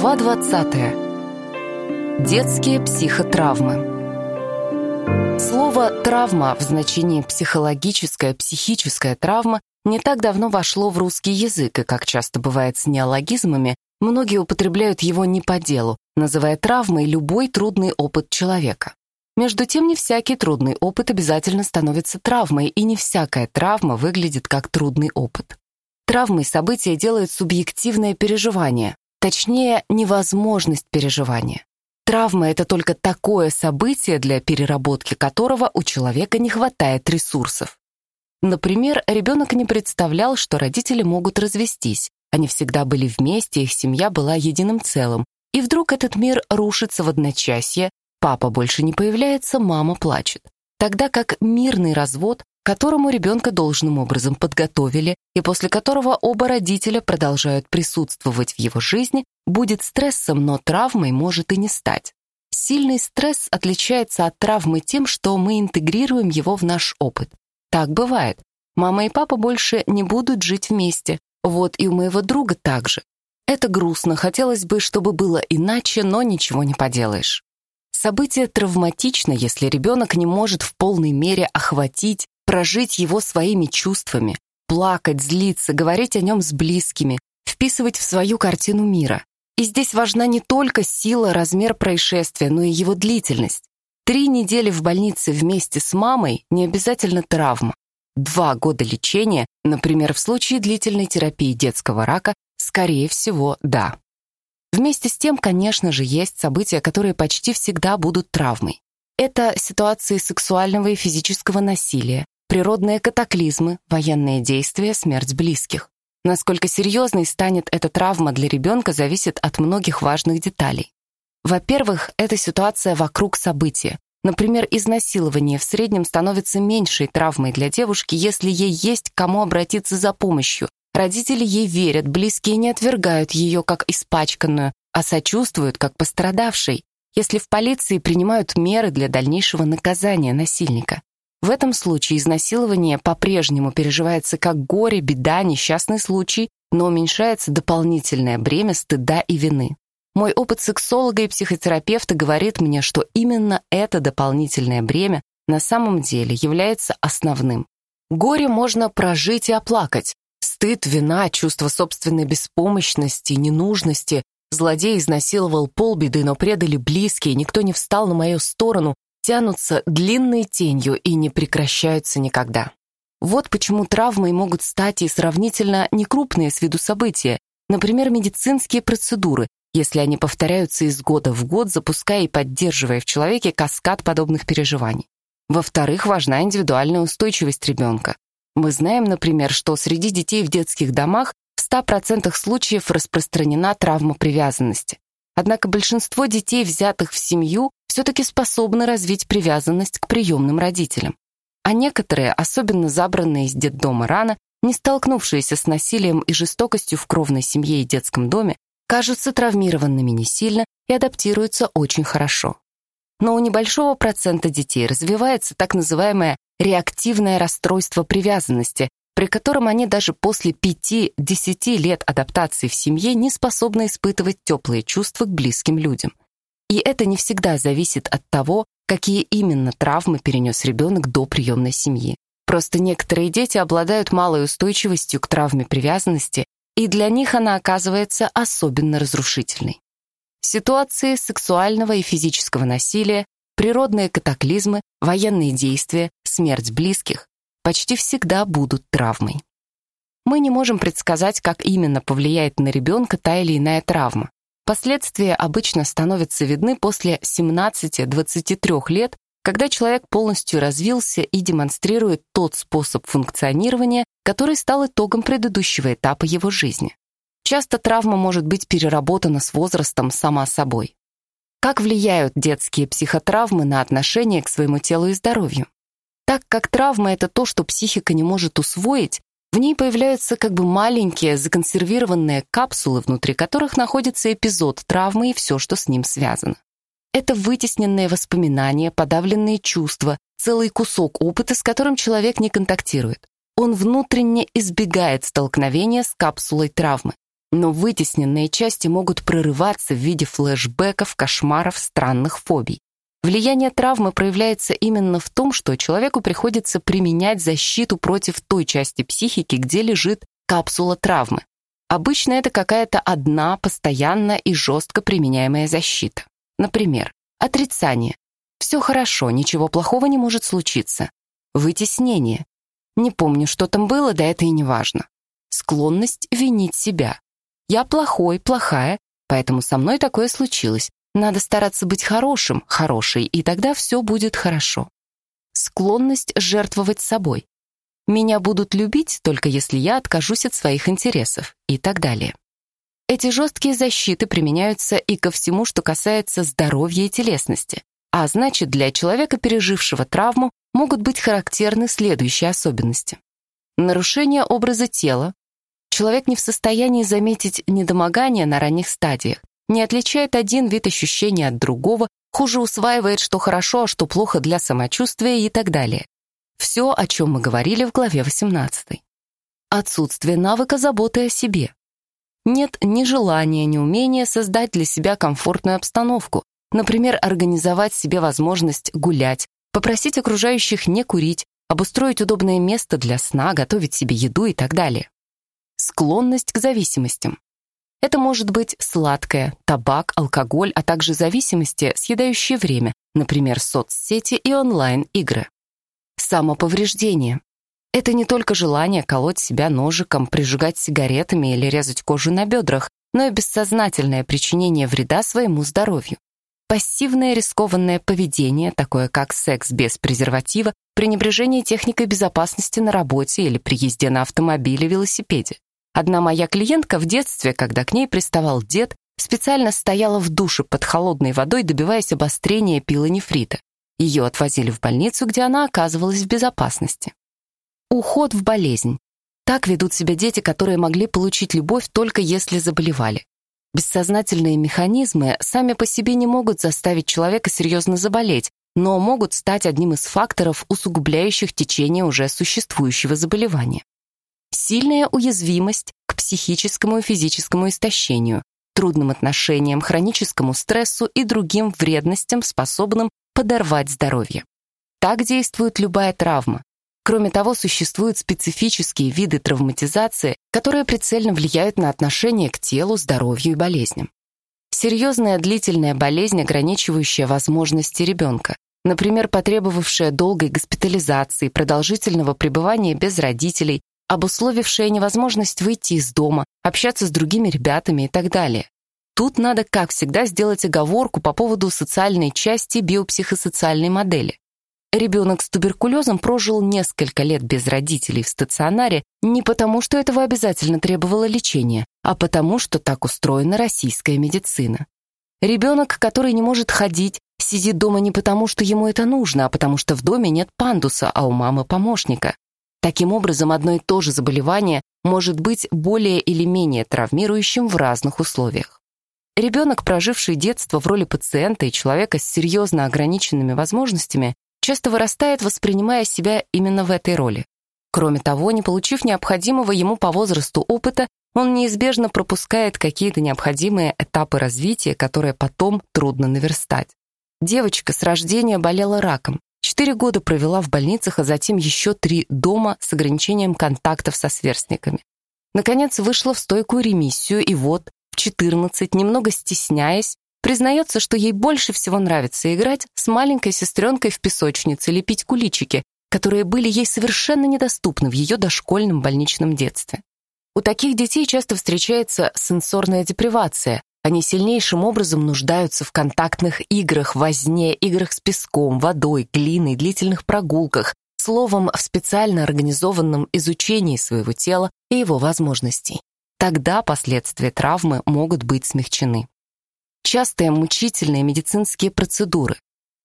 Глава 20. Детские психотравмы. Слово «травма» в значении психологическая, психическая травма не так давно вошло в русский язык, и, как часто бывает с неологизмами, многие употребляют его не по делу, называя травмой любой трудный опыт человека. Между тем, не всякий трудный опыт обязательно становится травмой, и не всякая травма выглядит как трудный опыт. Травмой события делают субъективное переживание, точнее, невозможность переживания. Травма — это только такое событие, для переработки которого у человека не хватает ресурсов. Например, ребенок не представлял, что родители могут развестись. Они всегда были вместе, их семья была единым целым. И вдруг этот мир рушится в одночасье, папа больше не появляется, мама плачет. Тогда как мирный развод которому ребенка должным образом подготовили и после которого оба родителя продолжают присутствовать в его жизни, будет стрессом, но травмой может и не стать. Сильный стресс отличается от травмы тем, что мы интегрируем его в наш опыт. Так бывает. Мама и папа больше не будут жить вместе. Вот и у моего друга так же. Это грустно, хотелось бы, чтобы было иначе, но ничего не поделаешь. Событие травматично, если ребенок не может в полной мере охватить прожить его своими чувствами, плакать, злиться, говорить о нем с близкими, вписывать в свою картину мира. И здесь важна не только сила, размер происшествия, но и его длительность. Три недели в больнице вместе с мамой не обязательно травма. Два года лечения, например, в случае длительной терапии детского рака, скорее всего, да. Вместе с тем, конечно же, есть события, которые почти всегда будут травмой. Это ситуации сексуального и физического насилия, природные катаклизмы, военные действия, смерть близких. Насколько серьезной станет эта травма для ребенка, зависит от многих важных деталей. Во-первых, это ситуация вокруг события. Например, изнасилование в среднем становится меньшей травмой для девушки, если ей есть к кому обратиться за помощью. Родители ей верят, близкие не отвергают ее как испачканную, а сочувствуют как пострадавшей, если в полиции принимают меры для дальнейшего наказания насильника. В этом случае изнасилование по-прежнему переживается как горе, беда, несчастный случай, но уменьшается дополнительное бремя стыда и вины. Мой опыт сексолога и психотерапевта говорит мне, что именно это дополнительное бремя на самом деле является основным. Горе можно прожить и оплакать. Стыд, вина, чувство собственной беспомощности, ненужности. Злодей изнасиловал полбеды, но предали близкие, никто не встал на мою сторону, тянутся длинной тенью и не прекращаются никогда. Вот почему травмой могут стать и сравнительно некрупные с виду события, например, медицинские процедуры, если они повторяются из года в год, запуская и поддерживая в человеке каскад подобных переживаний. Во-вторых, важна индивидуальная устойчивость ребенка. Мы знаем, например, что среди детей в детских домах в 100% случаев распространена травма привязанности. Однако большинство детей, взятых в семью, все-таки способны развить привязанность к приемным родителям. А некоторые, особенно забранные из детдома рано, не столкнувшиеся с насилием и жестокостью в кровной семье и детском доме, кажутся травмированными не сильно и адаптируются очень хорошо. Но у небольшого процента детей развивается так называемое реактивное расстройство привязанности, при котором они даже после 5-10 лет адаптации в семье не способны испытывать теплые чувства к близким людям. И это не всегда зависит от того, какие именно травмы перенес ребенок до приемной семьи. Просто некоторые дети обладают малой устойчивостью к травме привязанности, и для них она оказывается особенно разрушительной. Ситуации сексуального и физического насилия, природные катаклизмы, военные действия, смерть близких почти всегда будут травмой. Мы не можем предсказать, как именно повлияет на ребенка та или иная травма. Последствия обычно становятся видны после 17-23 лет, когда человек полностью развился и демонстрирует тот способ функционирования, который стал итогом предыдущего этапа его жизни. Часто травма может быть переработана с возрастом сама собой. Как влияют детские психотравмы на отношение к своему телу и здоровью? Так как травма — это то, что психика не может усвоить, в ней появляются как бы маленькие законсервированные капсулы, внутри которых находится эпизод травмы и все, что с ним связано. Это вытесненные воспоминания, подавленные чувства, целый кусок опыта, с которым человек не контактирует. Он внутренне избегает столкновения с капсулой травмы. Но вытесненные части могут прорываться в виде флешбеков, кошмаров, странных фобий. Влияние травмы проявляется именно в том, что человеку приходится применять защиту против той части психики, где лежит капсула травмы. Обычно это какая-то одна, постоянно и жестко применяемая защита. Например, отрицание. Все хорошо, ничего плохого не может случиться. Вытеснение. Не помню, что там было, да это и не важно. Склонность винить себя. Я плохой, плохая, поэтому со мной такое случилось. Надо стараться быть хорошим, хорошей, и тогда все будет хорошо. Склонность жертвовать собой. Меня будут любить только если я откажусь от своих интересов и так далее. Эти жесткие защиты применяются и ко всему, что касается здоровья и телесности. А значит, для человека, пережившего травму, могут быть характерны следующие особенности. Нарушение образа тела, Человек не в состоянии заметить недомогание на ранних стадиях, не отличает один вид ощущения от другого, хуже усваивает, что хорошо, а что плохо для самочувствия и так далее. Все, о чем мы говорили в главе 18. Отсутствие навыка заботы о себе. Нет ни желания, ни умения создать для себя комфортную обстановку, например, организовать себе возможность гулять, попросить окружающих не курить, обустроить удобное место для сна, готовить себе еду и так далее. Склонность к зависимостям. Это может быть сладкое, табак, алкоголь, а также зависимости, съедающие время, например, соцсети и онлайн-игры. Самоповреждение. Это не только желание колоть себя ножиком, прижигать сигаретами или резать кожу на бедрах, но и бессознательное причинение вреда своему здоровью. Пассивное рискованное поведение, такое как секс без презерватива, пренебрежение техникой безопасности на работе или при езде на автомобиле, велосипеде. Одна моя клиентка в детстве, когда к ней приставал дед, специально стояла в душе под холодной водой, добиваясь обострения пилонефрита. Ее отвозили в больницу, где она оказывалась в безопасности. Уход в болезнь. Так ведут себя дети, которые могли получить любовь только если заболевали. Бессознательные механизмы сами по себе не могут заставить человека серьезно заболеть, но могут стать одним из факторов, усугубляющих течение уже существующего заболевания. Сильная уязвимость к психическому и физическому истощению, трудным отношениям, хроническому стрессу и другим вредностям, способным подорвать здоровье. Так действует любая травма. Кроме того, существуют специфические виды травматизации, которые прицельно влияют на отношение к телу, здоровью и болезням. Серьезная длительная болезнь, ограничивающая возможности ребенка, например, потребовавшая долгой госпитализации, продолжительного пребывания без родителей, обусловившая невозможность выйти из дома, общаться с другими ребятами и так далее. Тут надо, как всегда, сделать оговорку по поводу социальной части биопсихосоциальной модели. Ребенок с туберкулезом прожил несколько лет без родителей в стационаре не потому, что этого обязательно требовало лечения, а потому, что так устроена российская медицина. Ребенок, который не может ходить, сидит дома не потому, что ему это нужно, а потому что в доме нет пандуса, а у мамы помощника. Таким образом, одно и то же заболевание может быть более или менее травмирующим в разных условиях. Ребенок, проживший детство в роли пациента и человека с серьезно ограниченными возможностями, часто вырастает, воспринимая себя именно в этой роли. Кроме того, не получив необходимого ему по возрасту опыта, он неизбежно пропускает какие-то необходимые этапы развития, которые потом трудно наверстать. Девочка с рождения болела раком, Четыре года провела в больницах, а затем еще три дома с ограничением контактов со сверстниками. Наконец вышла в стойкую ремиссию, и вот в 14, немного стесняясь, признается, что ей больше всего нравится играть с маленькой сестренкой в песочнице, лепить куличики, которые были ей совершенно недоступны в ее дошкольном больничном детстве. У таких детей часто встречается сенсорная депривация, они сильнейшим образом нуждаются в контактных играх, возне, играх с песком, водой, глиной, длительных прогулках, словом, в специально организованном изучении своего тела и его возможностей. Тогда последствия травмы могут быть смягчены. Частые мучительные медицинские процедуры.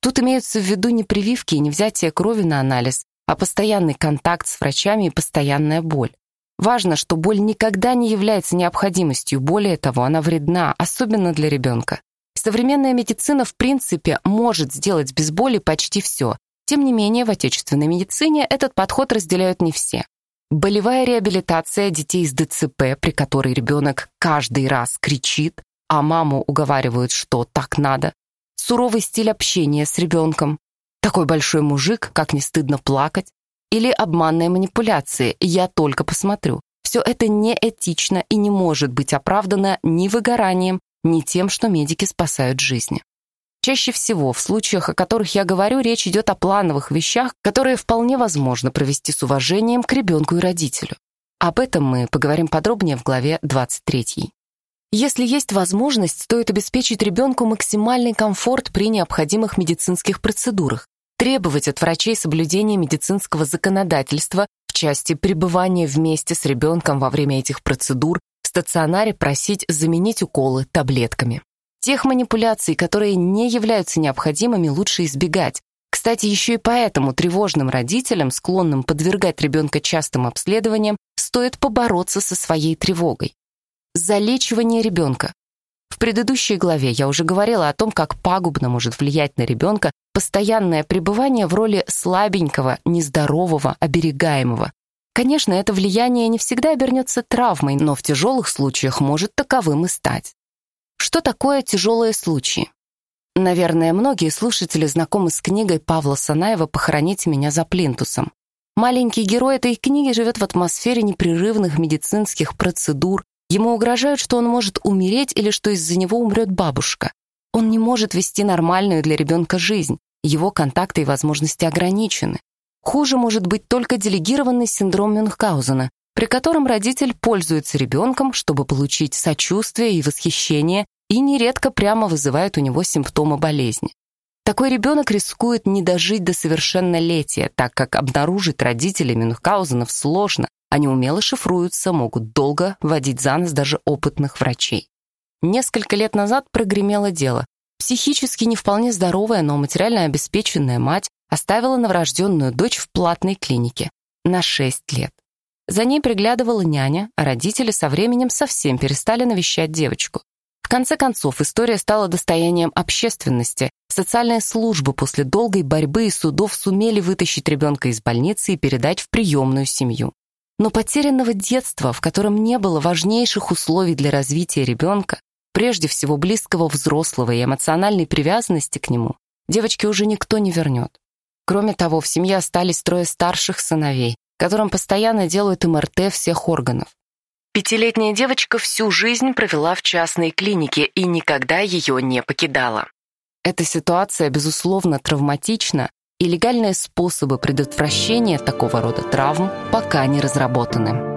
Тут имеются в виду не прививки и не взятие крови на анализ, а постоянный контакт с врачами и постоянная боль. Важно, что боль никогда не является необходимостью, более того, она вредна, особенно для ребенка. Современная медицина, в принципе, может сделать без боли почти все. Тем не менее, в отечественной медицине этот подход разделяют не все. болевая реабилитация детей с ДЦП, при которой ребенок каждый раз кричит, а маму уговаривают, что так надо, суровый стиль общения с ребенком, такой большой мужик, как не стыдно плакать, или обманные манипуляции «я только посмотрю». Все это неэтично и не может быть оправдано ни выгоранием, ни тем, что медики спасают жизни. Чаще всего в случаях, о которых я говорю, речь идет о плановых вещах, которые вполне возможно провести с уважением к ребенку и родителю. Об этом мы поговорим подробнее в главе 23. Если есть возможность, стоит обеспечить ребенку максимальный комфорт при необходимых медицинских процедурах, требовать от врачей соблюдения медицинского законодательства в части пребывания вместе с ребенком во время этих процедур, в стационаре просить заменить уколы таблетками. Тех манипуляций, которые не являются необходимыми, лучше избегать. Кстати, еще и поэтому тревожным родителям, склонным подвергать ребенка частым обследованиям, стоит побороться со своей тревогой. Залечивание ребенка. Предыдущей главе я уже говорила о том, как пагубно может влиять на ребенка постоянное пребывание в роли слабенького, нездорового, оберегаемого. Конечно, это влияние не всегда обернется травмой, но в тяжелых случаях может таковым и стать. Что такое тяжелые случаи? Наверное, многие слушатели знакомы с книгой Павла Санаева «Похороните меня за плинтусом». Маленький герой этой книги живет в атмосфере непрерывных медицинских процедур, Ему угрожают, что он может умереть или что из-за него умрет бабушка. Он не может вести нормальную для ребенка жизнь. Его контакты и возможности ограничены. Хуже может быть только делегированный синдром Мюнхгаузена, при котором родитель пользуется ребенком, чтобы получить сочувствие и восхищение, и нередко прямо вызывает у него симптомы болезни. Такой ребенок рискует не дожить до совершеннолетия, так как обнаружить родителей Мюнхгаузенов сложно, они умело шифруются, могут долго водить за нос даже опытных врачей. Несколько лет назад прогремело дело. Психически не вполне здоровая, но материально обеспеченная мать оставила новорожденную дочь в платной клинике на 6 лет. За ней приглядывала няня, а родители со временем совсем перестали навещать девочку. В конце концов, история стала достоянием общественности. Социальные службы после долгой борьбы и судов сумели вытащить ребенка из больницы и передать в приемную семью. Но потерянного детства, в котором не было важнейших условий для развития ребенка, прежде всего близкого взрослого и эмоциональной привязанности к нему, девочке уже никто не вернет. Кроме того, в семье остались трое старших сыновей, которым постоянно делают МРТ всех органов. Пятилетняя девочка всю жизнь провела в частной клинике и никогда ее не покидала. Эта ситуация, безусловно, травматична, и легальные способы предотвращения такого рода травм пока не разработаны.